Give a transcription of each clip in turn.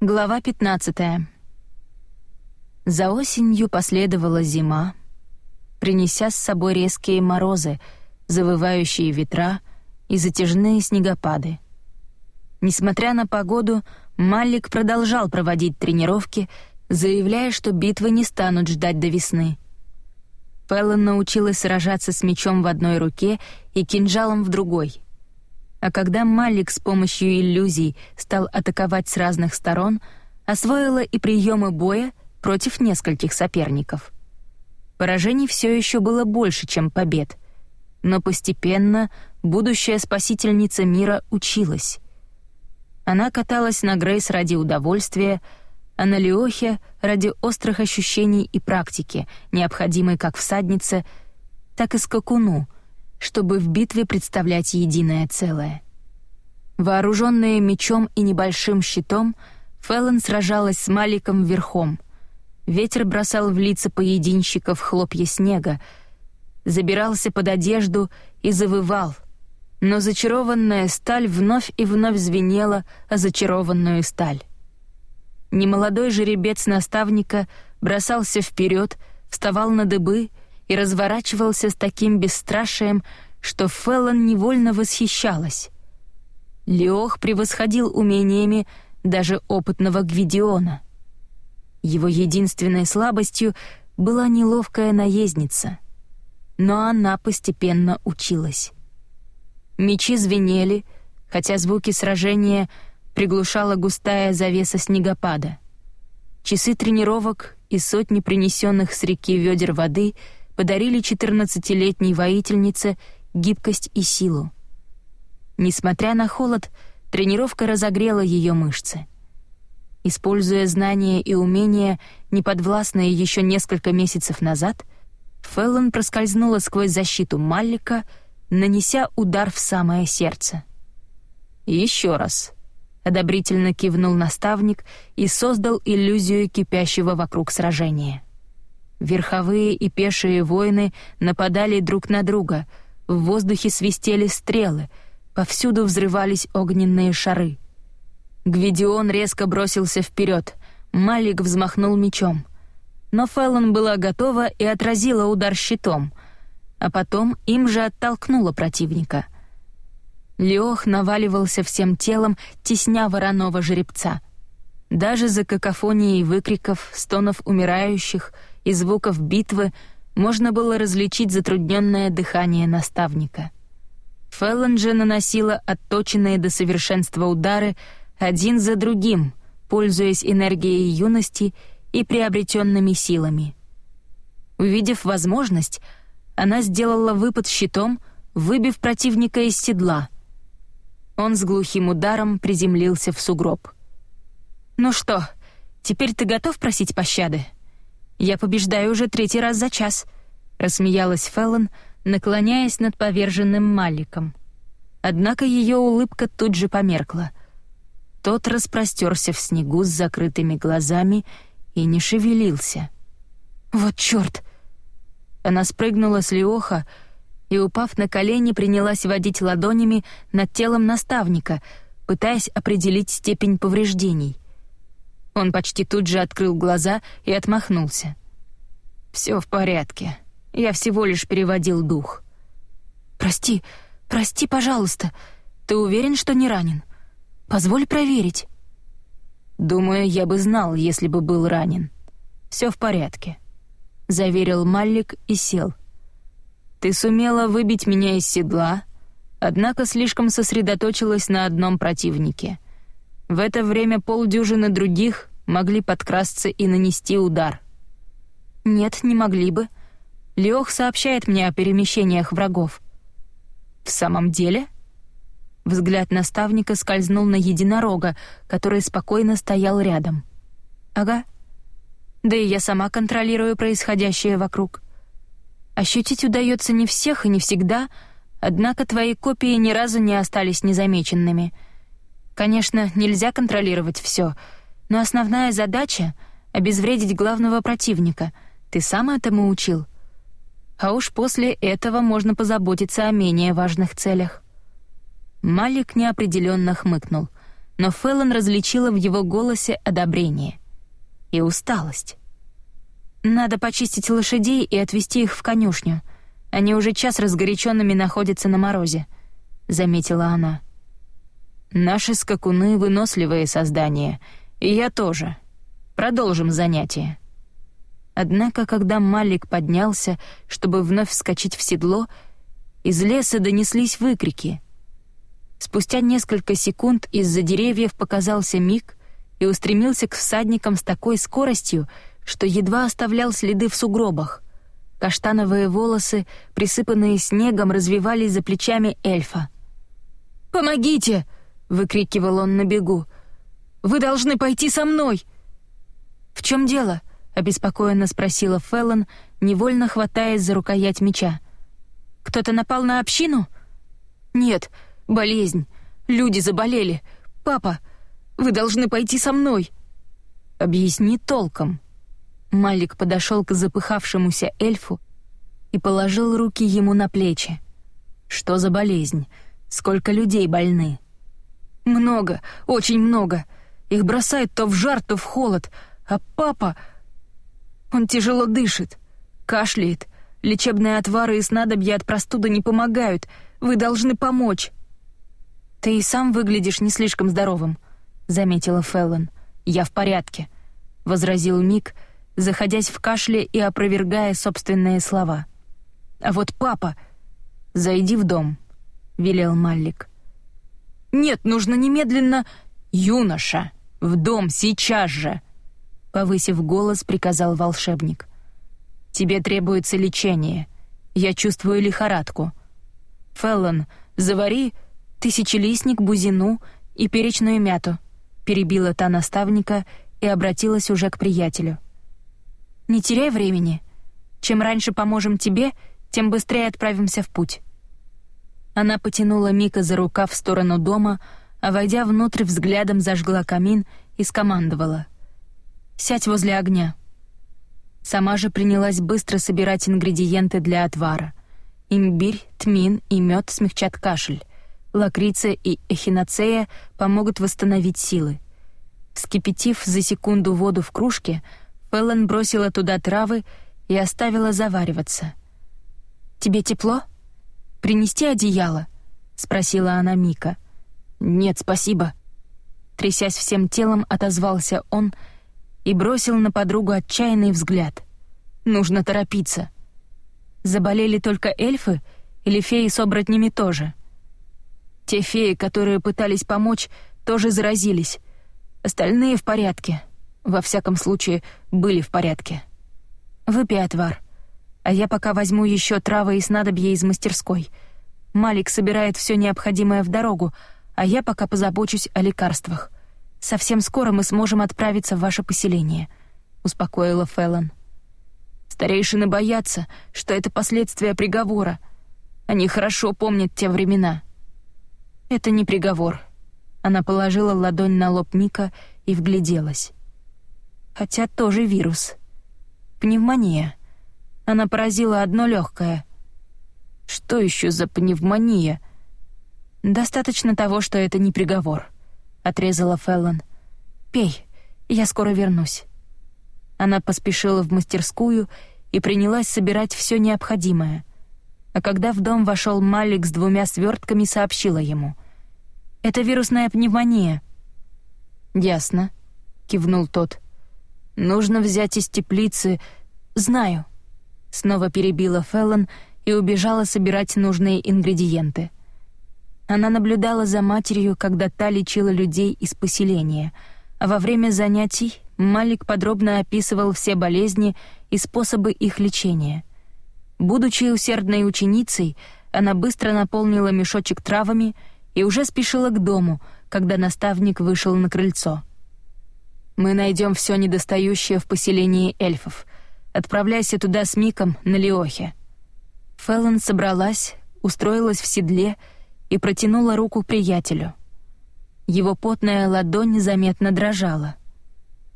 Глава 15. За осенью последовала зима, принеся с собой резкие морозы, завывающие ветра и затяжные снегопады. Несмотря на погоду, Маллик продолжал проводить тренировки, заявляя, что битвы не станут ждать до весны. Феллон научилась сражаться с мечом в одной руке и кинжалом в другой — а когда Малик с помощью иллюзий стал атаковать с разных сторон, освоила и приемы боя против нескольких соперников. Поражений все еще было больше, чем побед, но постепенно будущая спасительница мира училась. Она каталась на Грейс ради удовольствия, а на Леохе — ради острых ощущений и практики, необходимой как всаднице, так и скакуну — чтобы в битве представлять единое целое. Вооруженная мечом и небольшим щитом, Феллон сражалась с Маликом верхом. Ветер бросал в лица поединщиков хлопья снега, забирался под одежду и завывал, но зачарованная сталь вновь и вновь звенела о зачарованную сталь. Немолодой жеребец наставника бросался вперед, вставал на дыбы и разворачивался с таким бесстрашием, что Феллон невольно восхищалась. Леох превосходил умениями даже опытного Гвидиона. Его единственной слабостью была неловкая наездница. Но она постепенно училась. Мечи звенели, хотя звуки сражения приглушала густая завеса снегопада. Часы тренировок и сотни принесенных с реки ведер воды — подарили 14-летней воительнице гибкость и силу. Несмотря на холод, тренировка разогрела ее мышцы. Используя знания и умения, неподвластные еще несколько месяцев назад, Феллон проскользнула сквозь защиту Маллика, нанеся удар в самое сердце. «Еще раз», — одобрительно кивнул наставник и создал иллюзию кипящего вокруг сражения. Верховые и пешие воины нападали друг на друга, в воздухе свистели стрелы, повсюду взрывались огненные шары. Гвидион резко бросился вперед, Малик взмахнул мечом. Но Феллон была готова и отразила удар щитом, а потом им же оттолкнула противника. Леох наваливался всем телом, тесня вороного жеребца. Даже за какофонией выкриков, стонов умирающих — и звуков битвы можно было различить затрудненное дыхание наставника. Феллон же наносила отточенные до совершенства удары один за другим, пользуясь энергией юности и приобретенными силами. Увидев возможность, она сделала выпад щитом, выбив противника из седла. Он с глухим ударом приземлился в сугроб. «Ну что, теперь ты готов просить пощады?» Я побеждаю уже третий раз за час», — рассмеялась Феллон, наклоняясь над поверженным Маликом. Однако ее улыбка тут же померкла. Тот распростерся в снегу с закрытыми глазами и не шевелился. «Вот чёрт!» Она спрыгнула с Леоха и, упав на колени, принялась водить ладонями над телом наставника, пытаясь определить степень повреждений — он почти тут же открыл глаза и отмахнулся. «Все в порядке. Я всего лишь переводил дух». «Прости, прости, пожалуйста. Ты уверен, что не ранен? Позволь проверить». «Думаю, я бы знал, если бы был ранен. Все в порядке», — заверил Маллик и сел. «Ты сумела выбить меня из седла, однако слишком сосредоточилась на одном противнике. В это время полдюжины других могли подкрасться и нанести удар. Нет, не могли бы. Леох сообщает мне о перемещениях врагов. В самом деле? Взгляд наставника скользнул на единорога, который спокойно стоял рядом. Ага. Да и я сама контролирую происходящее вокруг. Ощутить удается не всех и не всегда, однако твои копии ни разу не остались незамеченными. Конечно, нельзя контролировать все — но основная задача — обезвредить главного противника. Ты сам этому учил. А уж после этого можно позаботиться о менее важных целях. Малик неопределенно хмыкнул. но Феллон различила в его голосе одобрение и усталость. «Надо почистить лошадей и отвезти их в конюшню. Они уже час разгоряченными находятся на морозе», — заметила она. «Наши скакуны — выносливые создания, и я тоже. Продолжим занятие». Однако, когда Малик поднялся, чтобы вновь вскочить в седло, из леса донеслись выкрики. Спустя несколько секунд из-за деревьев показался Мик и устремился к всадникам с такой скоростью, что едва оставлял следы в сугробах. Каштановые волосы, присыпанные снегом, развивались за плечами эльфа. «Помогите!» — выкрикивал он на бегу. «Вы должны пойти со мной!» «В чем дело?» обеспокоенно спросила Феллон, невольно хватаясь за рукоять меча. Кто-то напал на общину? Нет, болезнь. Люди заболели. Папа, вы должны пойти со мной. Объясни толком. Малик подошел к запыхавшемуся эльфу и положил руки ему на плечи. Что за болезнь? Сколько людей больны? Много, очень много. Их бросает то в жар, то в холод. А папа... Он тяжело дышит, кашляет. Лечебные отвары и снадобья от простуды не помогают. Вы должны помочь. Ты и сам выглядишь не слишком здоровым, заметила Феллон. Я в порядке, возразил Мик, заходясь в кашле и опровергая собственные слова. А вот папа, зайди в дом, велел Маллик. Нет, нужно немедленно, юноша, в дом сейчас же повысив голос, приказал волшебник. Тебе требуется лечение. Я чувствую лихорадку. Феллон, завари тысячелистник, бузину и перечную мяту, перебила та наставника и обратилась уже к приятелю. Не теряй времени. Чем раньше поможем тебе, тем быстрее отправимся в путь. Она потянула Мика за рукав в сторону дома, а войдя внутрь, взглядом зажгла камин и скомандовала — Сядь возле огня». Сама же принялась быстро собирать ингредиенты для отвара. Имбирь, тмин и мед смягчат кашель. Лакрица и эхиноцея помогут восстановить силы. Вскипятив за секунду воду в кружке, Феллон бросила туда травы и оставила завариваться. «Тебе тепло? Принести одеяло?» — спросила она Мика. «Нет, спасибо». Трясясь всем телом, отозвался он — и бросил на подругу отчаянный взгляд. Нужно торопиться. Заболели только эльфы или феи с оборотнями тоже? Те феи, которые пытались помочь, тоже заразились. Остальные в порядке. Во всяком случае, были в порядке. Выпей отвар. А я пока возьму еще травы и снадобья из мастерской. Малик собирает все необходимое в дорогу, а я пока позабочусь о лекарствах. Совсем скоро мы сможем отправиться в ваше поселение», — успокоила Феллон. «Старейшины боятся, что это последствия приговора. Они хорошо помнят те времена». «Это не приговор». Она положила ладонь на лоб Мика и вгляделась. «Хотя тоже вирус. Пневмония. Она поразила одно легкое. «Что еще за пневмония?» «Достаточно того, что это не приговор» отрезала Феллон. «Пей, я скоро вернусь». Она поспешила в мастерскую и принялась собирать все необходимое. А когда в дом вошел Малик с двумя свертками, сообщила ему. «Это вирусная пневмония». «Ясно», — кивнул тот. «Нужно взять из теплицы...» «Знаю». Снова перебила Феллон и убежала собирать нужные ингредиенты — она наблюдала за матерью, когда та лечила людей из поселения, а во время занятий Малик подробно описывал все болезни и способы их лечения. Будучи усердной ученицей, она быстро наполнила мешочек травами и уже спешила к дому, когда наставник вышел на крыльцо. «Мы найдем все недостающее в поселении эльфов. Отправляйся туда с Миком на Леохе». Феллон собралась, устроилась в седле — и протянула руку приятелю. Его потная ладонь заметно дрожала.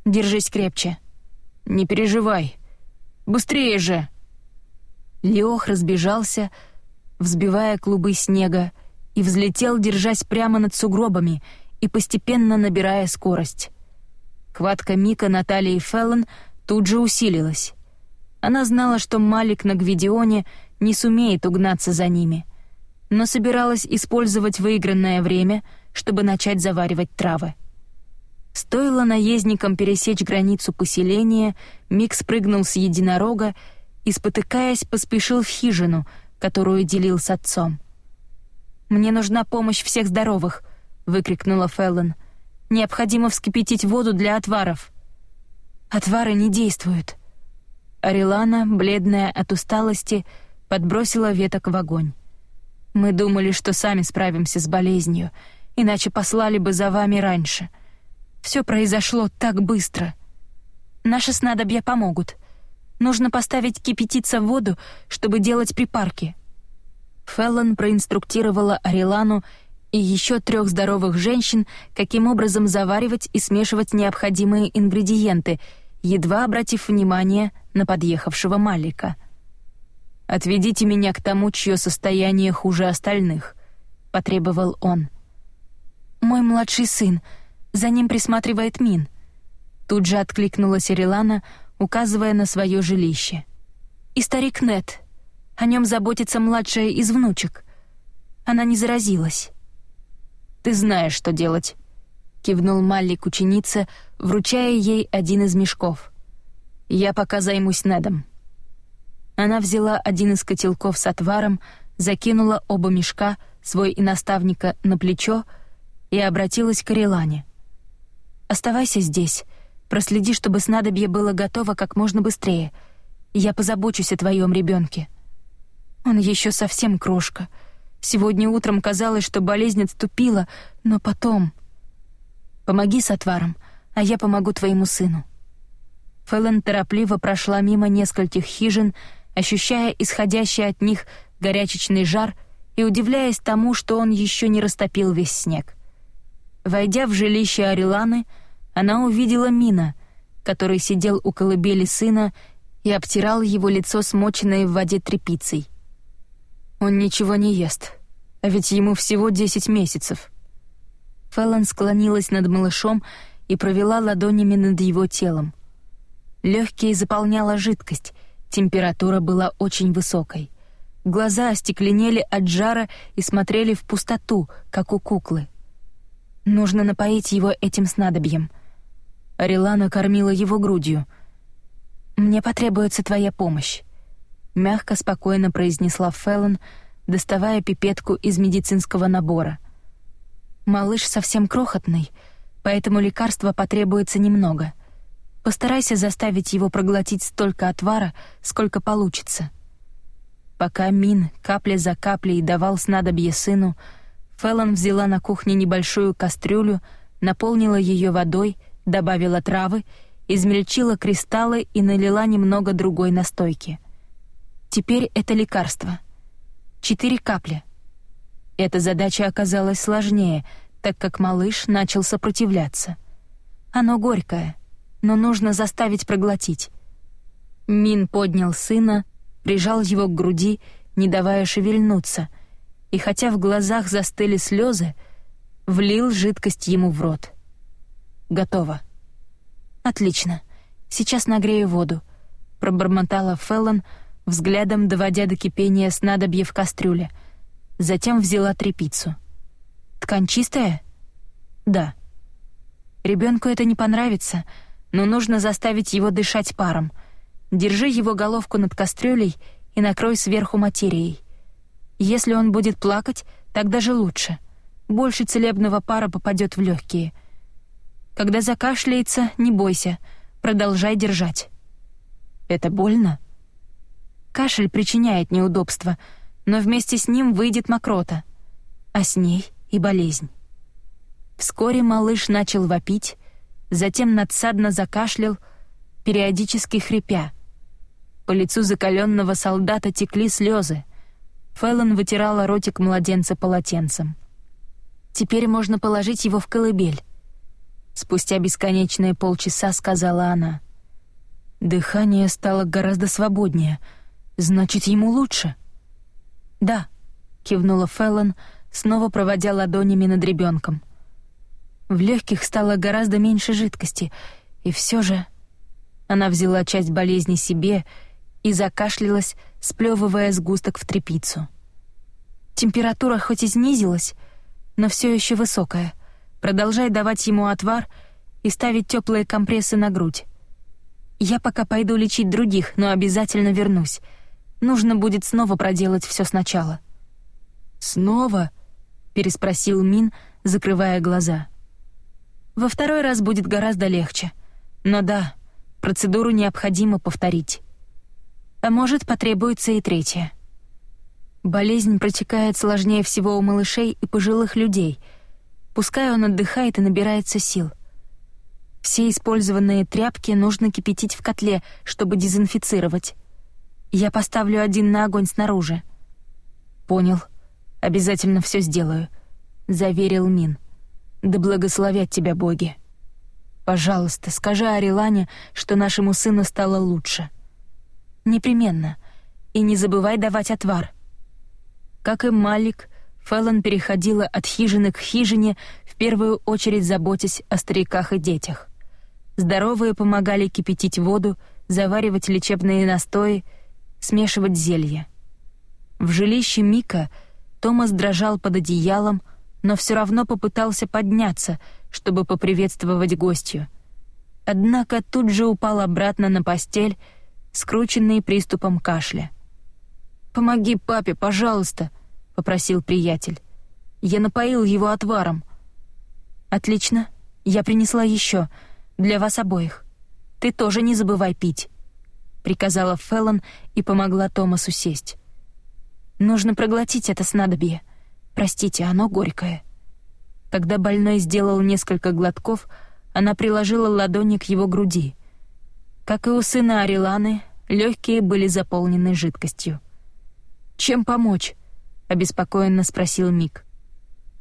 «Держись крепче. Не переживай. Быстрее же!» Леох разбежался, взбивая клубы снега, и взлетел, держась прямо над сугробами, и постепенно набирая скорость. Хватка Мика, Натальи и Феллон тут же усилилась. Она знала, что Малик на Гвидионе не сумеет угнаться за ними, но собиралась использовать выигранное время, чтобы начать заваривать травы. Стоило наездникам пересечь границу поселения, Мик спрыгнул с единорога и, спотыкаясь, поспешил в хижину, которую делил с отцом. «Мне нужна помощь всех здоровых!» — выкрикнула Феллон. «Необходимо вскипятить воду для отваров». «Отвары не действуют». Арилана, бледная от усталости, подбросила веток в огонь. «Мы думали, что сами справимся с болезнью, иначе послали бы за вами раньше. Все произошло так быстро. Наши снадобья помогут. Нужно поставить кипятиться воду, чтобы делать припарки». Феллон проинструктировала Арилану и еще трех здоровых женщин, каким образом заваривать и смешивать необходимые ингредиенты, едва обратив внимание на подъехавшего Малика. «Отведите меня к тому, чье состояние хуже остальных», — потребовал он. «Мой младший сын. За ним присматривает Мин». Тут же откликнулась Рилана, указывая на свое жилище. «И старик Нет. О нем заботится младшая из внучек. Она не заразилась». «Ты знаешь, что делать», — кивнул Маллик ученице, вручая ей один из мешков. «Я пока займусь Недом». Она взяла один из котелков с отваром, закинула оба мешка, свой и наставника, на плечо и обратилась к Арилане. «Оставайся здесь. Проследи, чтобы снадобье было готово как можно быстрее. Я позабочусь о твоем ребенке. Он еще совсем крошка. Сегодня утром казалось, что болезнь отступила, но потом... Помоги с отваром, а я помогу твоему сыну». Фэллон торопливо прошла мимо нескольких хижин, ощущая исходящий от них горячечный жар и удивляясь тому, что он еще не растопил весь снег. Войдя в жилище Ариланы, она увидела Мина, который сидел у колыбели сына и обтирал его лицо смоченной в воде тряпицей. Он ничего не ест, а ведь ему всего десять месяцев. Фэллон склонилась над малышом и провела ладонями над его телом. Легкие заполняла жидкость, температура была очень высокой. Глаза остекленели от жара и смотрели в пустоту, как у куклы. Нужно напоить его этим снадобьем. Арилана кормила его грудью. «Мне потребуется твоя помощь», — мягко, спокойно произнесла Феллон, доставая пипетку из медицинского набора. «Малыш совсем крохотный, поэтому лекарства потребуется немного. Постарайся заставить его проглотить столько отвара, сколько получится». Пока Мин капля за каплей давал снадобье сыну, — Фэллон взяла на кухне небольшую кастрюлю, наполнила ее водой, добавила травы, измельчила кристаллы и налила немного другой настойки. Теперь это лекарство. Четыре капли. Эта задача оказалась сложнее, так как малыш начал сопротивляться. Оно горькое, но нужно заставить проглотить. Мин поднял сына, прижал его к груди, не давая шевельнуться — и хотя в глазах застыли слезы, влил жидкость ему в рот. «Готово». «Отлично. Сейчас нагрею воду», — пробормотала Феллон, взглядом доводя до кипения снадобье в кастрюле. Затем взяла тряпицу. «Ткань чистая?» «Да». Ребенку это не понравится, но нужно заставить его дышать паром. Держи его головку над кастрюлей и накрой сверху материей. Если он будет плакать, так даже лучше. Больше целебного пара попадет в легкие. Когда закашляется, не бойся, продолжай держать. Это больно? Кашель причиняет неудобства, но вместе с ним выйдет мокрота, а с ней и болезнь. Вскоре малыш начал вопить, затем надсадно закашлял, периодически хрипя. По лицу закаленного солдата текли слезы. Фэллон вытирала ротик младенца полотенцем. «Теперь можно положить его в колыбель», — спустя бесконечные полчаса сказала она. Дыхание стало гораздо свободнее. Значит, ему лучше? «Да», — кивнула Фэллон, снова проводя ладонями над ребенком. В легких стало гораздо меньше жидкости, и все же... Она взяла часть болезни себе и закашлялась, сплевывая сгусток в трепицу. Температура хоть и снизилась, но все еще высокая. Продолжай давать ему отвар и ставить теплые компрессы на грудь. Я пока пойду лечить других, но обязательно вернусь. Нужно будет снова проделать все сначала. Снова? переспросил Мин, закрывая глаза. Во второй раз будет гораздо легче. Но да, процедуру необходимо повторить. А может, потребуется и третья. Болезнь протекает сложнее всего у малышей и пожилых людей. Пускай он отдыхает и набирается сил. Все использованные тряпки нужно кипятить в котле, чтобы дезинфицировать. Я поставлю один на огонь снаружи. Понял. Обязательно все сделаю, заверил Мин. Да благословят тебя боги. Пожалуйста, скажи Арилане, что нашему сыну стало лучше. Непременно. И не забывай давать отвар. Как и Малик, Феллон переходила от хижины к хижине, в первую очередь заботясь о стариках и детях. Здоровые помогали кипятить воду, заваривать лечебные настои, смешивать зелья. В жилище Мика Томас дрожал под одеялом, но все равно попытался подняться, чтобы поприветствовать гостью. Однако тут же упал обратно на постель, скрученный приступом кашля. «Помоги папе, пожалуйста», — попросил приятель. «Я напоил его отваром». «Отлично. Я принесла еще. Для вас обоих. Ты тоже не забывай пить», — приказала Феллон и помогла Томасу сесть. «Нужно проглотить это снадобье. Простите, оно горькое». Когда больной сделал несколько глотков, она приложила ладони к его груди. Как и у сына Ариланы, легкие были заполнены жидкостью. «Чем помочь?» — обеспокоенно спросил Мик.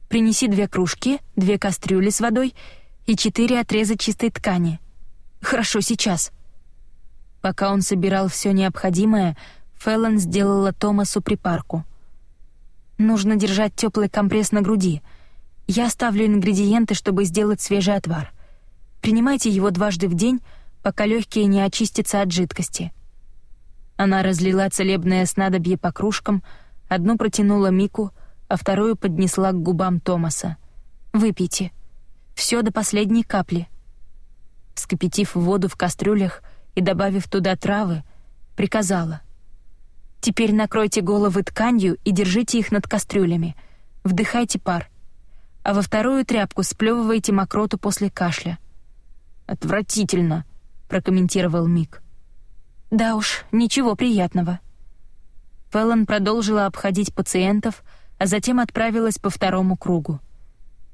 «Принеси две кружки, две кастрюли с водой и четыре отреза чистой ткани. Хорошо, сейчас». Пока он собирал все необходимое, Феллон сделала Томасу припарку. «Нужно держать теплый компресс на груди. Я оставлю ингредиенты, чтобы сделать свежий отвар. Принимайте его дважды в день, пока легкие не очистятся от жидкости». Она разлила целебное снадобье по кружкам, одну протянула Мику, а вторую поднесла к губам Томаса. «Выпейте. Все до последней капли». Вскипятив воду в кастрюлях и добавив туда травы, приказала. «Теперь накройте головы тканью и держите их над кастрюлями. Вдыхайте пар. А во вторую тряпку сплевывайте мокроту после кашля». «Отвратительно», — прокомментировал Мик. Да уж, ничего приятного. Феллон продолжила обходить пациентов, а затем отправилась по второму кругу.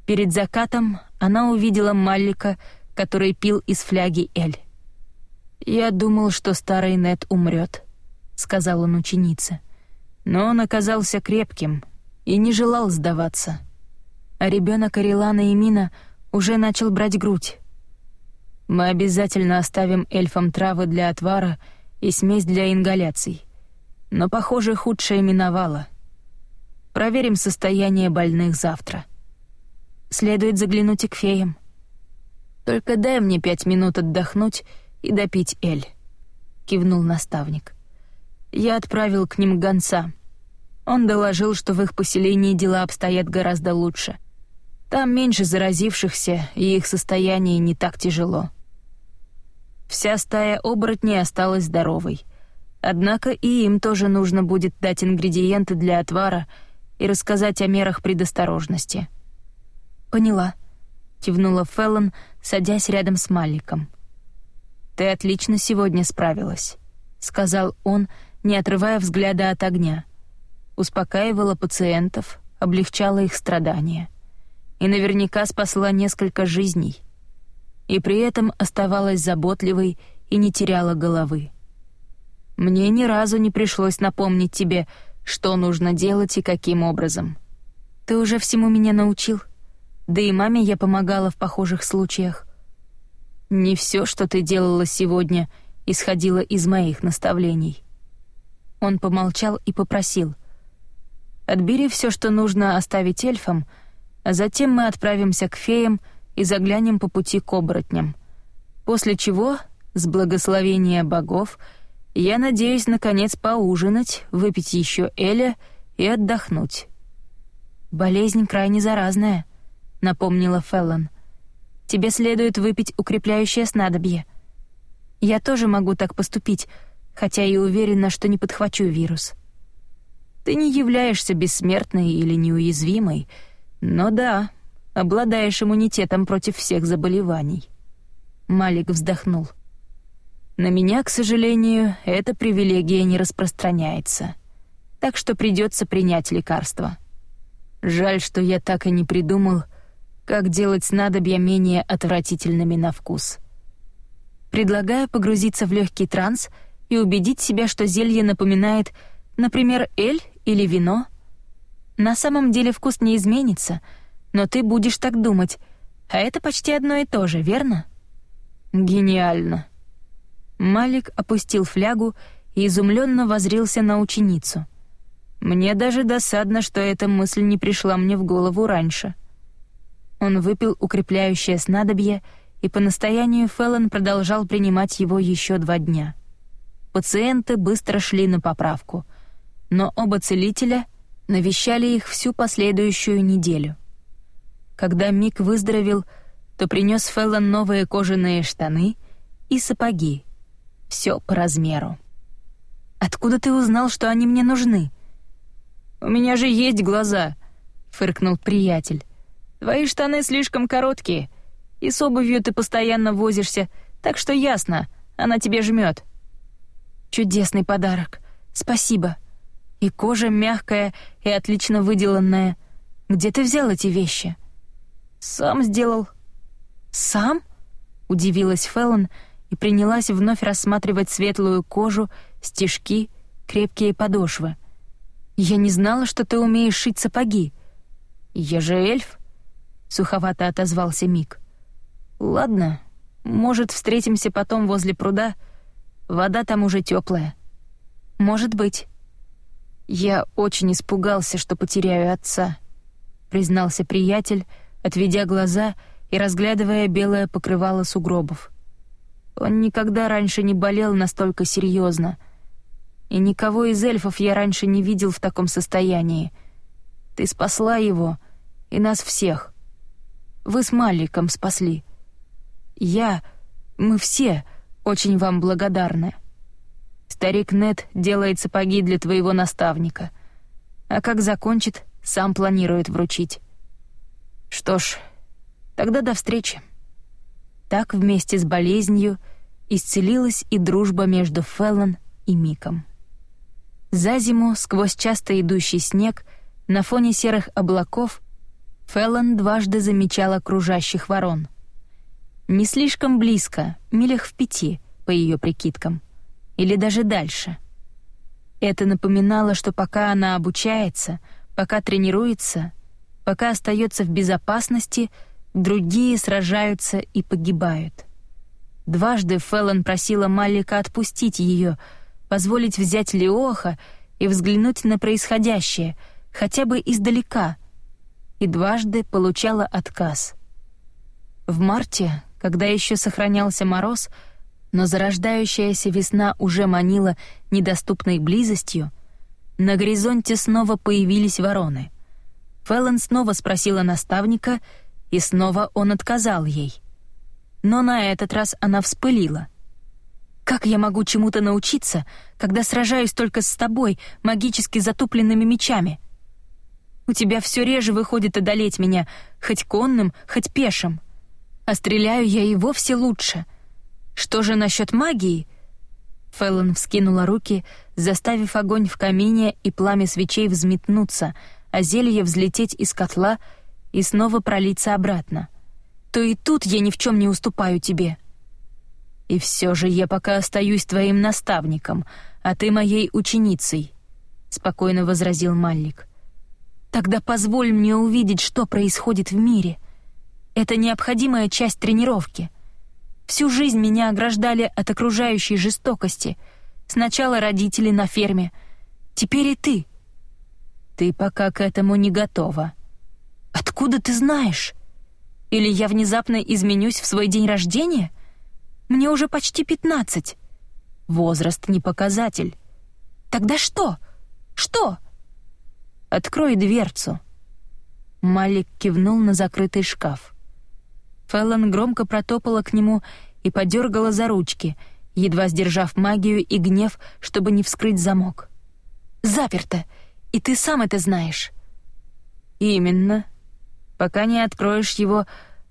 Перед закатом она увидела Маллика, который пил из фляги Эль. «Я думал, что старый Нет умрет», — сказал он ученице. Но он оказался крепким и не желал сдаваться. А ребенок Арилана и Мина уже начал брать грудь. «Мы обязательно оставим эльфам травы для отвара», — и смесь для ингаляций. Но, похоже, худшее миновало. Проверим состояние больных завтра. Следует заглянуть и к феям. Только дай мне пять минут отдохнуть и допить эль», — кивнул наставник. «Я отправил к ним гонца. Он доложил, что в их поселении дела обстоят гораздо лучше. Там меньше заразившихся, и их состояние не так тяжело». Вся стая оборотней осталась здоровой. Однако и им тоже нужно будет дать ингредиенты для отвара и рассказать о мерах предосторожности. «Поняла», — кивнула Феллон, садясь рядом с Малликом. «Ты отлично сегодня справилась», — сказал он, не отрывая взгляда от огня. Успокаивала пациентов, облегчала их страдания. И наверняка спасла несколько жизней и при этом оставалась заботливой и не теряла головы. Мне ни разу не пришлось напомнить тебе, что нужно делать и каким образом. Ты уже всему меня научил. Да и маме я помогала в похожих случаях. Не все, что ты делала сегодня, исходило из моих наставлений. Он помолчал и попросил: "Отбери все, что нужно оставить эльфам, а затем мы отправимся к феям и заглянем по пути к оборотням. После чего, с благословения богов, я надеюсь наконец поужинать, выпить еще Эля и отдохнуть. «Болезнь крайне заразная», — напомнила Феллон. «Тебе следует выпить укрепляющее снадобье. Я тоже могу так поступить, хотя и уверена, что не подхвачу вирус». «Ты не являешься бессмертной или неуязвимой, но да, обладаешь иммунитетом против всех заболеваний». Малик вздохнул. «На меня, к сожалению, эта привилегия не распространяется, так что придется принять лекарство». Жаль, что я так и не придумал, как делать снадобья менее отвратительными на вкус. Предлагаю погрузиться в легкий транс и убедить себя, что зелье напоминает, например, эль или вино. На самом деле вкус не изменится, но ты будешь так думать, а это почти одно и то же, верно? Гениально. Малик опустил флягу и изумленно возрился на ученицу — мне даже досадно, что эта мысль не пришла мне в голову раньше. Он выпил укрепляющее снадобье, и по настоянию Феллон продолжал принимать его еще два дня. Пациенты быстро шли на поправку, но оба целителя навещали их всю последующую неделю. Когда Мик выздоровел, то принес Феллон новые кожаные штаны и сапоги. Все по размеру. «Откуда ты узнал, что они мне нужны?» «У меня же есть глаза», — фыркнул приятель. «Твои штаны слишком короткие, и с обувью ты постоянно возишься, так что ясно, она тебе жмет. «Чудесный подарок. Спасибо. И кожа мягкая и отлично выделанная. Где ты взял эти вещи?» «Сам сделал». «Сам?» — удивилась Феллон и принялась вновь рассматривать светлую кожу, стежки, крепкие подошвы — «Я не знала, что ты умеешь шить сапоги». «Я же эльф», — суховато отозвался Мик. «Ладно, может, встретимся потом возле пруда. Вода там уже теплая. «Может быть». «Я очень испугался, что потеряю отца», — признался приятель, отведя глаза и разглядывая белое покрывало сугробов. Он никогда раньше не болел настолько серьезно, и никого из эльфов я раньше не видел в таком состоянии. Ты спасла его и нас всех. Вы с Маликом спасли. Я, мы все очень вам благодарны. Старик Нед делает сапоги для твоего наставника, а как закончит, сам планирует вручить. Что ж, тогда до встречи. Так вместе с болезнью исцелилась и дружба между Феллон и Миком. За зиму, сквозь часто идущий снег, на фоне серых облаков, Феллон дважды замечал окружающих ворон. Не слишком близко, милях в пяти, по ее прикидкам. Или даже дальше. Это напоминало, что пока она обучается, пока тренируется, пока остается в безопасности, другие сражаются и погибают. Дважды Феллон просила Маллика отпустить ее — позволить взять Леоха и взглянуть на происходящее, хотя бы издалека, и дважды получала отказ. В марте, когда еще сохранялся мороз, но зарождающаяся весна уже манила недоступной близостью, на горизонте снова появились вороны. Феллон снова спросила наставника, и снова он отказал ей. Но на этот раз она вспылила — как я могу чему-то научиться, когда сражаюсь только с тобой, магически затупленными мечами? У тебя все реже выходит одолеть меня, хоть конным, хоть пешим. А стреляю я и вовсе лучше. Что же насчет магии?» Феллон вскинула руки, заставив огонь в камине и пламя свечей взметнуться, а зелье взлететь из котла и снова пролиться обратно. «То и тут я ни в чем не уступаю тебе». И все же я пока остаюсь твоим наставником, а ты моей ученицей», — спокойно возразил Маллик. «Тогда позволь мне увидеть, что происходит в мире. Это необходимая часть тренировки. Всю жизнь меня ограждали от окружающей жестокости. Сначала родители на ферме, теперь и ты». «Ты пока к этому не готова». «Откуда ты знаешь?» Или я внезапно изменюсь в свой день рождения? Мне уже почти пятнадцать. Возраст не показатель. Тогда что? Что? Открой дверцу. Малик кивнул на закрытый шкаф. Феллон громко протопала к нему и подергала за ручки, едва сдержав магию и гнев, чтобы не вскрыть замок. «Заперто, и ты сам это знаешь». «Именно. Пока не откроешь его,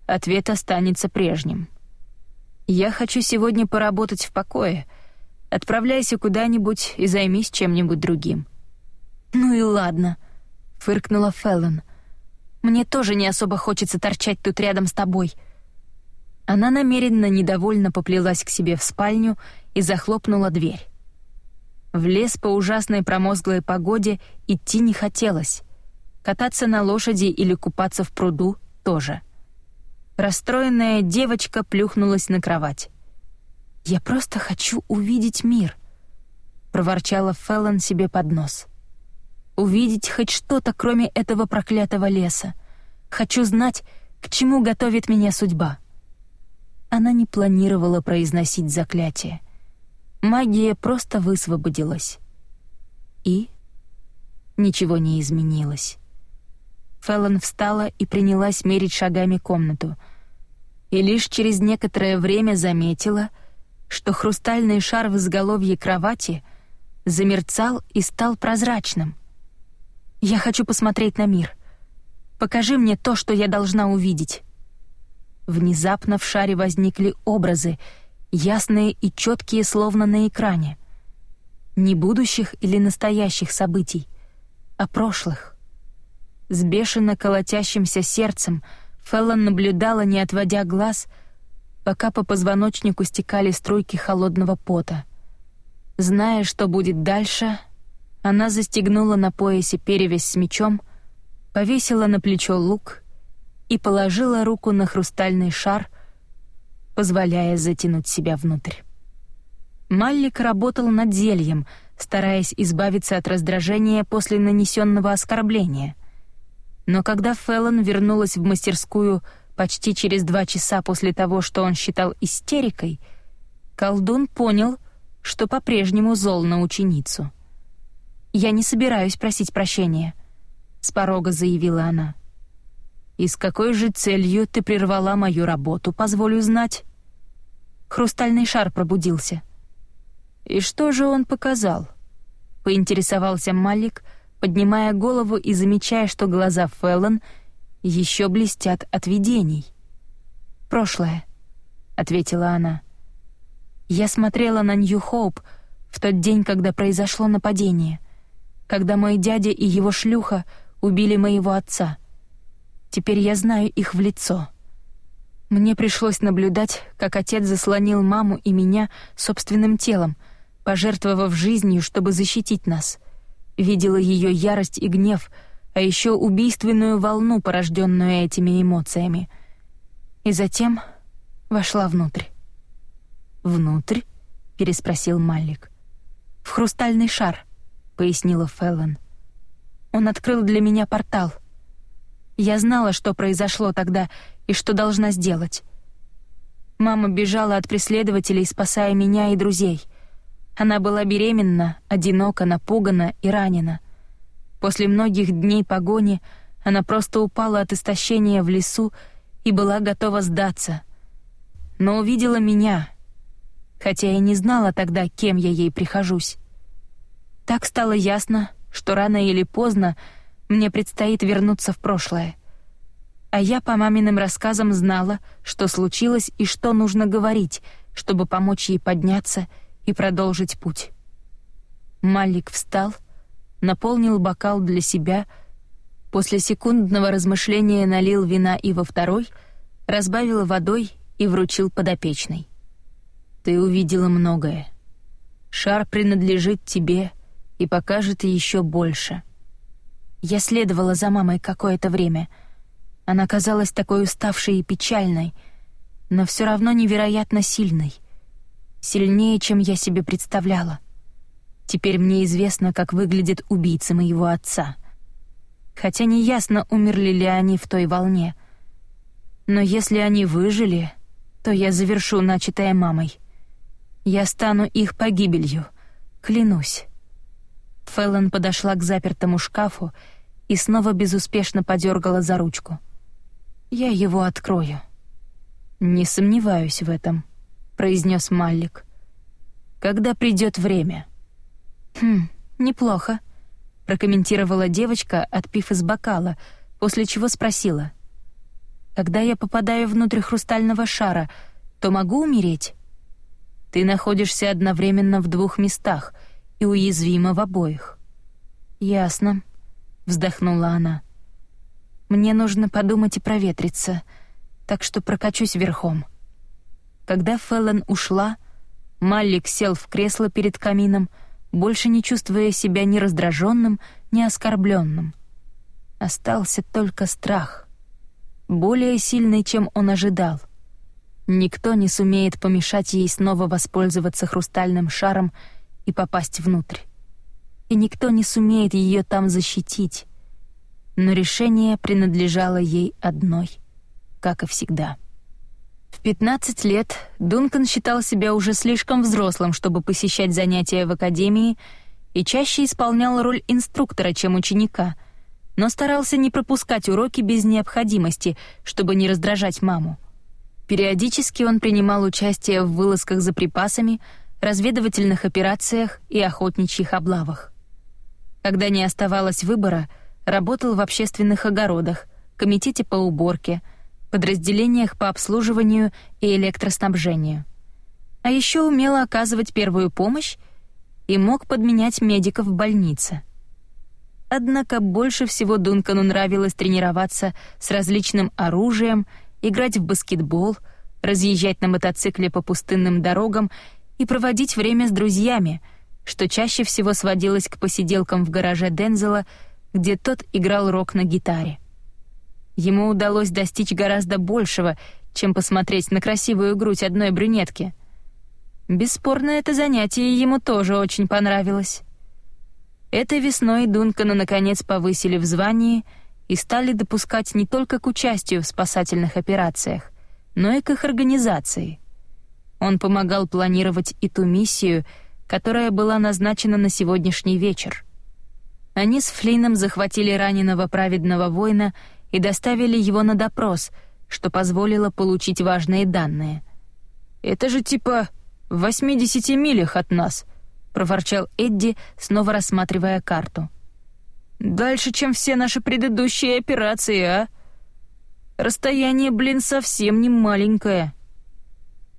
ответ останется прежним. Я хочу сегодня поработать в покое. Отправляйся куда-нибудь и займись чем-нибудь другим». «Ну и ладно», — фыркнула Феллон. «Мне тоже не особо хочется торчать тут рядом с тобой». Она намеренно недовольно поплелась к себе в спальню и захлопнула дверь. В лес по ужасной промозглой погоде идти не хотелось. Кататься на лошади или купаться в пруду тоже. Расстроенная девочка плюхнулась на кровать. «Я просто хочу увидеть мир», — проворчала Феллон себе под нос. «Увидеть хоть что-то, кроме этого проклятого леса. Хочу знать, к чему готовит меня судьба». Она не планировала произносить заклятие. Магия просто высвободилась. И ничего не изменилось. Феллон встала и принялась мерить шагами комнату. И лишь через некоторое время заметила, что хрустальный шар в изголовье кровати замерцал и стал прозрачным. «Я хочу посмотреть на мир. Покажи мне то, что я должна увидеть». Внезапно в шаре возникли образы, ясные и четкие, словно на экране. Не будущих или настоящих событий, а прошлых. С бешено колотящимся сердцем Феллон наблюдала, не отводя глаз, пока по позвоночнику стекали струйки холодного пота. Зная, что будет дальше, она застегнула на поясе перевязь с мечом, повесила на плечо лук и положила руку на хрустальный шар, позволяя затянуть себя внутрь. Маллик работал над зельем, стараясь избавиться от раздражения после нанесенного оскорбления. Но когда Феллон вернулась в мастерскую почти через два часа после того, что он считал истерикой, колдун понял, что по-прежнему зол на ученицу. «Я не собираюсь просить прощения», — с порога заявила она. — «И с какой же целью ты прервала мою работу, позволю знать?» Хрустальный шар пробудился. «И что же он показал?» — поинтересовался Малик, поднимая голову и замечая, что глаза Феллон еще блестят от видений. «Прошлое», — ответила она. «Я смотрела на Нью-Хоуп в тот день, когда произошло нападение, когда мой дядя и его шлюха убили моего отца». Теперь я знаю их в лицо. Мне пришлось наблюдать, как отец заслонил маму и меня собственным телом, пожертвовав жизнью, чтобы защитить нас. Видела ее ярость и гнев, а еще убийственную волну, порожденную этими эмоциями. И затем вошла внутрь. «Внутрь?» — переспросил Маллик. «В хрустальный шар», — пояснила Феллон. «Он открыл для меня портал — я знала, что произошло тогда и что должна сделать. Мама бежала от преследователей, спасая меня и друзей. Она была беременна, одинока, напугана и ранена. После многих дней погони она просто упала от истощения в лесу и была готова сдаться. Но увидела меня, хотя я не знала тогда, кем я ей прихожусь. Так стало ясно, что рано или поздно мне предстоит вернуться в прошлое. А я по маминым рассказам знала, что случилось и что нужно говорить, чтобы помочь ей подняться и продолжить путь. Малик встал, наполнил бокал для себя, после секундного размышления налил вина и во второй, разбавил водой и вручил подопечной. «Ты увидела многое. Шар принадлежит тебе и покажет еще больше». Я следовала за мамой какое-то время. Она казалась такой уставшей и печальной, но все равно невероятно сильной. Сильнее, чем я себе представляла. Теперь мне известно, как выглядят убийцы моего отца. Хотя неясно, умерли ли они в той волне. Но если они выжили, то я завершу начатое мамой. Я стану их погибелью, клянусь. Фэллон подошла к запертому шкафу и снова безуспешно подергала за ручку. «Я его открою». «Не сомневаюсь в этом», — произнес Маллик. «Когда придет время?» «Хм, неплохо», — прокомментировала девочка, отпив из бокала, после чего спросила. «Когда я попадаю внутрь хрустального шара, то могу умереть?» «Ты находишься одновременно в двух местах и уязвима в обоих». «Ясно», — вздохнула она. «Мне нужно подумать и проветриться, так что прокачусь верхом». Когда Феллон ушла, Маллик сел в кресло перед камином, больше не чувствуя себя ни раздраженным, ни оскорбленным. Остался только страх, более сильный, чем он ожидал. Никто не сумеет помешать ей снова воспользоваться хрустальным шаром и попасть внутрь. И никто не сумеет ее там защитить. Но решение принадлежало ей одной, как и всегда. В 15 лет Дункан считал себя уже слишком взрослым, чтобы посещать занятия в академии, и чаще исполнял роль инструктора, чем ученика, но старался не пропускать уроки без необходимости, чтобы не раздражать маму. Периодически он принимал участие в вылазках за припасами, разведывательных операциях и охотничьих облавах. Когда не оставалось выбора, работал в общественных огородах, комитете по уборке — подразделениях по обслуживанию и электроснабжению. А еще умела оказывать первую помощь и мог подменять медиков в больнице. Однако больше всего Дункану нравилось тренироваться с различным оружием, играть в баскетбол, разъезжать на мотоцикле по пустынным дорогам и проводить время с друзьями, что чаще всего сводилось к посиделкам в гараже Дензела, где тот играл рок на гитаре. Ему удалось достичь гораздо большего, чем посмотреть на красивую грудь одной брюнетки. Бесспорно, это занятие ему тоже очень понравилось. Этой весной Дункана наконец повысили в звании и стали допускать не только к участию в спасательных операциях, но и к их организации. Он помогал планировать и ту миссию, которая была назначена на сегодняшний вечер. Они с Флином захватили раненого праведного воина и доставили его на допрос, что позволило получить важные данные. «Это же типа в 80 милях от нас», — проворчал Эдди, снова рассматривая карту. «Дальше, чем все наши предыдущие операции, а? Расстояние, блин, совсем не маленькое».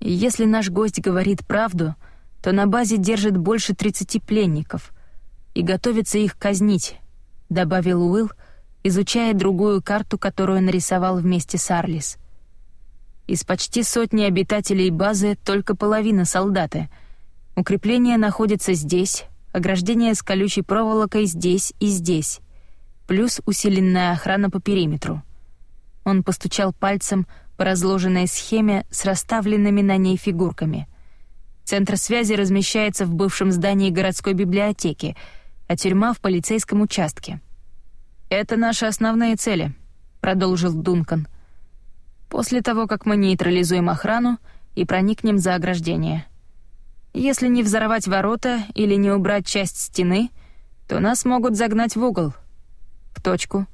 Если наш гость говорит правду, то на базе держит больше 30 пленников и готовится их казнить, добавил Уилл, изучая другую карту, которую нарисовал вместе с Арлис. Из почти сотни обитателей базы только половина солдаты. Укрепление находится здесь, ограждение с колючей проволокой здесь и здесь, плюс усиленная охрана по периметру. Он постучал пальцем по разложенной схеме с расставленными на ней фигурками. Центр связи размещается в бывшем здании городской библиотеки, а тюрьма — в полицейском участке — «Это наши основные цели», — продолжил Дункан. «После того, как мы нейтрализуем охрану и проникнем за ограждение. Если не взорвать ворота или не убрать часть стены, то нас могут загнать в угол. В точку.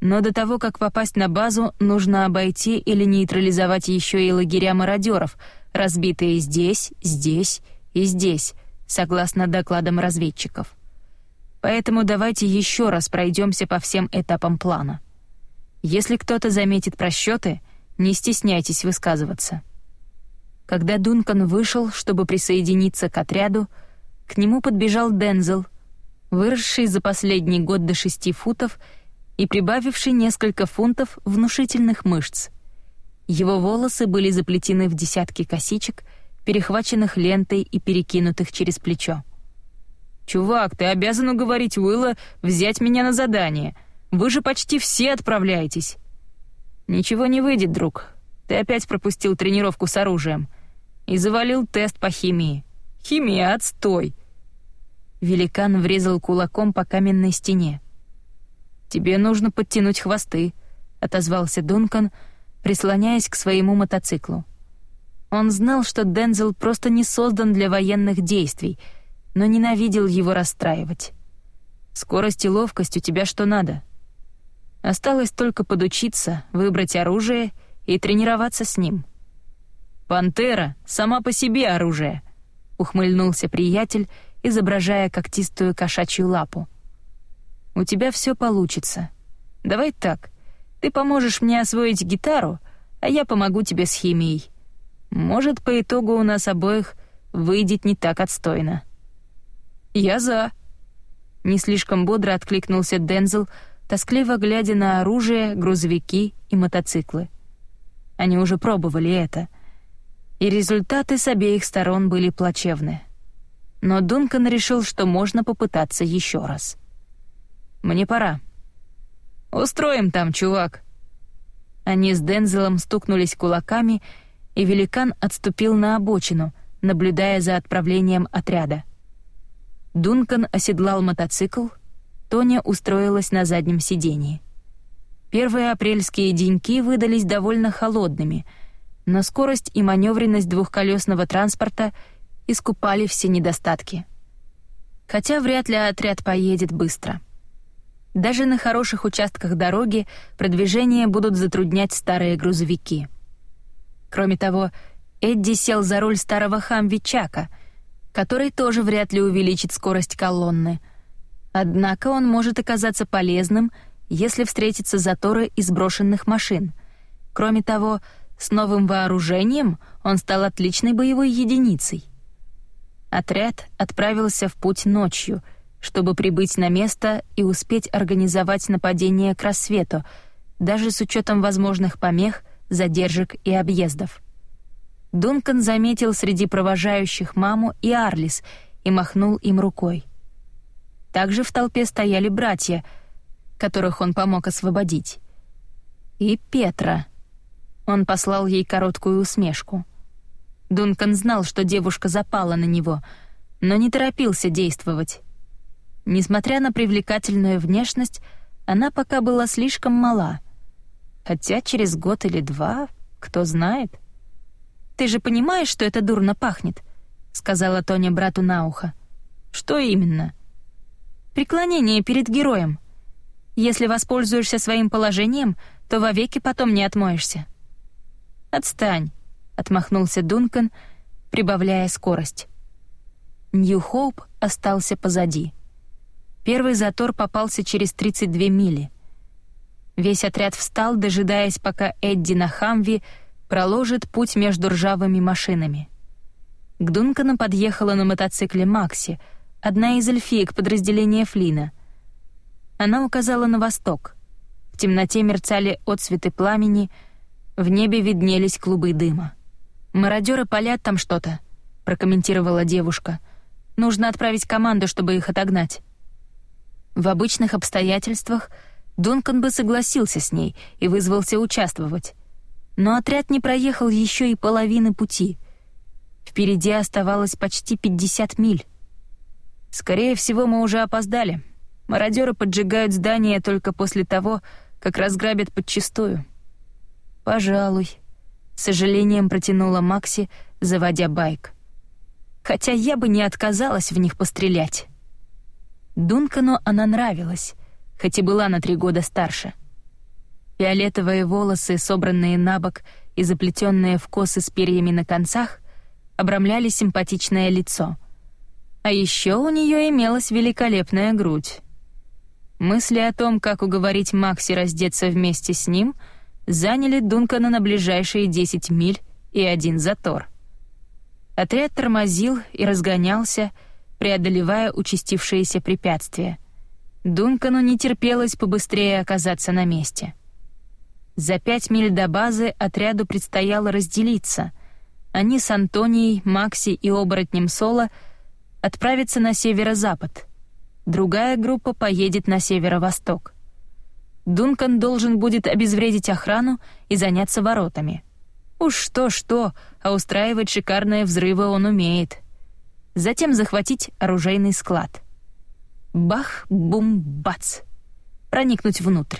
Но до того, как попасть на базу, нужно обойти или нейтрализовать еще и лагеря мародеров, разбитые здесь, здесь и здесь, согласно докладам разведчиков. Поэтому давайте еще раз пройдемся по всем этапам плана. Если кто-то заметит просчеты, не стесняйтесь высказываться. Когда Дункан вышел, чтобы присоединиться к отряду, к нему подбежал Дензел, выросший за последний год до шести футов и прибавивший несколько фунтов внушительных мышц. Его волосы были заплетены в десятки косичек, перехваченных лентой и перекинутых через плечо. «Чувак, ты обязан уговорить Уилла взять меня на задание. Вы же почти все отправляетесь». «Ничего не выйдет, друг. Ты опять пропустил тренировку с оружием. И завалил тест по химии. Химия — отстой». Великан врезал кулаком по каменной стене. «Тебе нужно подтянуть хвосты», — отозвался Дункан, прислоняясь к своему мотоциклу. Он знал, что Дензел просто не создан для военных действий, но ненавидел его расстраивать. «Скорость и ловкость у тебя что надо. Осталось только подучиться, выбрать оружие и тренироваться с ним». «Пантера — сама по себе оружие», — ухмыльнулся приятель, изображая когтистую кошачью лапу. «У тебя все получится. Давай так. Ты поможешь мне освоить гитару, а я помогу тебе с химией. Может, по итогу у нас обоих выйдет не так отстойно». «Я за». Не слишком бодро откликнулся Дензел, тоскливо глядя на оружие, грузовики и мотоциклы. Они уже пробовали это. И результаты с обеих сторон были плачевны. Но Дункан решил, что можно попытаться еще раз. «Мне пора». «Устроим там, чувак». Они с Дензелом стукнулись кулаками и великан отступил на обочину, наблюдая за отправлением отряда. Дункан оседлал мотоцикл, Тоня устроилась на заднем сидении. Первые апрельские деньки выдались довольно холодными, но скорость и маневренность двухколесного транспорта искупали все недостатки. Хотя вряд ли отряд поедет быстро. Даже на хороших участках дороги продвижение будут затруднять старые грузовики — Кроме того, Эдди сел за руль старого хамвичака, который тоже вряд ли увеличит скорость колонны. Однако он может оказаться полезным, если встретятся заторы из брошенных машин. Кроме того, с новым вооружением он стал отличной боевой единицей. Отряд отправился в путь ночью, чтобы прибыть на место и успеть организовать нападение к рассвету, даже с учетом возможных помех — задержек и объездов. Дункан заметил среди провожающих маму и Арлис и махнул им рукой. Также в толпе стояли братья, которых он помог освободить. И Петра. Он послал ей короткую усмешку. Дункан знал, что девушка запала на него, но не торопился действовать. Несмотря на привлекательную внешность, она пока была слишком мала — Хотя через год или два, кто знает. «Ты же понимаешь, что это дурно пахнет?» — сказала Тоня брату на ухо. «Что именно?» «Преклонение перед героем. Если воспользуешься своим положением, то вовеки потом не отмоешься». «Отстань», — отмахнулся Дункан, прибавляя скорость. Нью-Хоуп остался позади. Первый затор попался через 32 мили — Весь отряд встал, дожидаясь, пока Эдди на Хамви проложит путь между ржавыми машинами. К Дункану подъехала на мотоцикле Макси, одна из эльфиек подразделения Флина. Она указала на восток. В темноте мерцали отсветы пламени, в небе виднелись клубы дыма. «Мародеры палят там что-то», — прокомментировала девушка. «Нужно отправить команду, чтобы их отогнать». В обычных обстоятельствах — Дункан бы согласился с ней и вызвался участвовать. Но отряд не проехал еще и половины пути. Впереди оставалось почти 50 миль. Скорее всего, мы уже опоздали. Мародеры поджигают здание только после того, как разграбят подчистую. «Пожалуй», — с сожалением протянула Макси, заводя байк. «Хотя я бы не отказалась в них пострелять». Дункану она нравилась, хоть и была на три года старше. Фиолетовые волосы, собранные на бок и заплетенные в косы с перьями на концах, обрамляли симпатичное лицо. А еще у нее имелась великолепная грудь. Мысли о том, как уговорить Макси раздеться вместе с ним, заняли Дункана на ближайшие 10 миль и один затор. Отряд тормозил и разгонялся, преодолевая участившиеся препятствия. Дункану не терпелось побыстрее оказаться на месте. За пять миль до базы отряду предстояло разделиться. Они с Антонией, Макси и оборотнем Соло отправятся на северо-запад. Другая группа поедет на северо-восток. Дункан должен будет обезвредить охрану и заняться воротами. Уж что-что, а устраивать шикарные взрывы он умеет. Затем захватить оружейный склад — Бах-бум-бац. Проникнуть внутрь.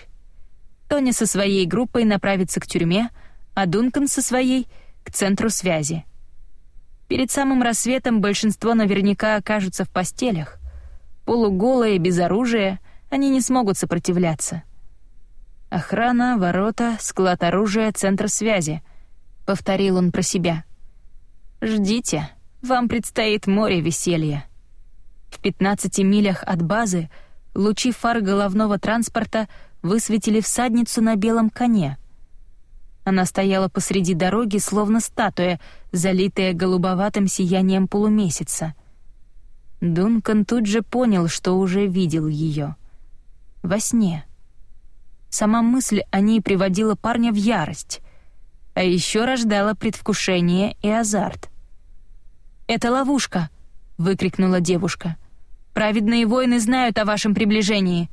Тоня со своей группой направится к тюрьме, а Дункан со своей — к центру связи. Перед самым рассветом большинство наверняка окажутся в постелях. Полуголые, без оружия, они не смогут сопротивляться. Охрана, ворота, склад оружия, центр связи. Повторил он про себя. Ждите, вам предстоит море веселья. В 15 милях от базы лучи фар головного транспорта высветили всадницу на белом коне. Она стояла посреди дороги, словно статуя, залитая голубоватым сиянием полумесяца. Дункан тут же понял, что уже видел ее. Во сне. Сама мысль о ней приводила парня в ярость, а еще рождала предвкушение и азарт. «Это ловушка!» — выкрикнула девушка. «Праведные воины знают о вашем приближении!»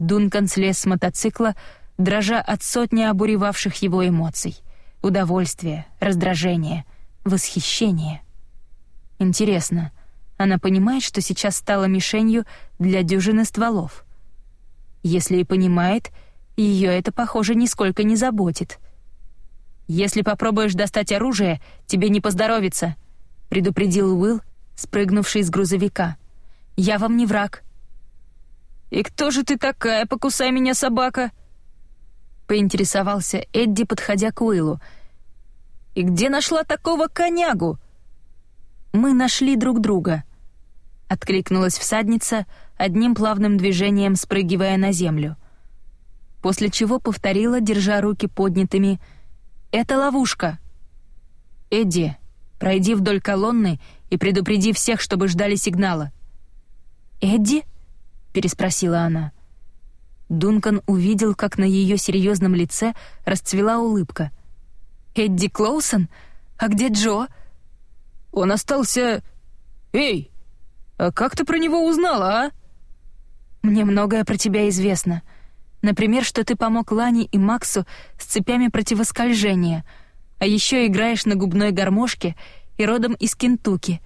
Дункан слез с мотоцикла, дрожа от сотни обуревавших его эмоций. Удовольствие, раздражение, восхищение. Интересно, она понимает, что сейчас стала мишенью для дюжины стволов? Если и понимает, ее это, похоже, нисколько не заботит. «Если попробуешь достать оружие, тебе не поздоровится», — предупредил Уилл, спрыгнувший из грузовика. «Я вам не враг». «И кто же ты такая, покусай меня, собака?» Поинтересовался Эдди, подходя к Уиллу. «И где нашла такого конягу?» «Мы нашли друг друга», — откликнулась всадница, одним плавным движением спрыгивая на землю. После чего повторила, держа руки поднятыми, «Это ловушка». «Эдди, пройди вдоль колонны и предупреди всех, чтобы ждали сигнала». «Эдди?» — переспросила она. Дункан увидел, как на ее серьезном лице расцвела улыбка. «Эдди Клоусон? А где Джо?» «Он остался... Эй, а как ты про него узнала, а?» «Мне многое про тебя известно. Например, что ты помог Лане и Максу с цепями противоскольжения, а еще играешь на губной гармошке и родом из Кентукки.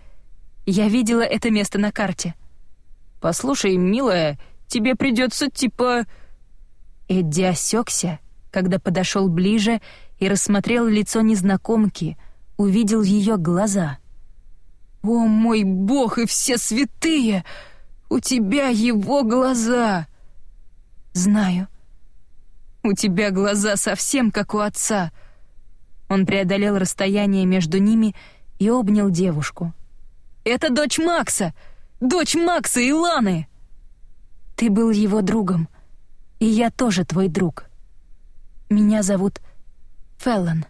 Я видела это место на карте». «Послушай, милая, тебе придется типа...» Эдди осекся, когда подошел ближе и рассмотрел лицо незнакомки, увидел ее глаза. «О мой бог и все святые! У тебя его глаза!» «Знаю. У тебя глаза совсем как у отца». Он преодолел расстояние между ними и обнял девушку. «Это дочь Макса! Дочь Макса и Ланы!» Ты был его другом, и я тоже твой друг. Меня зовут Феллон.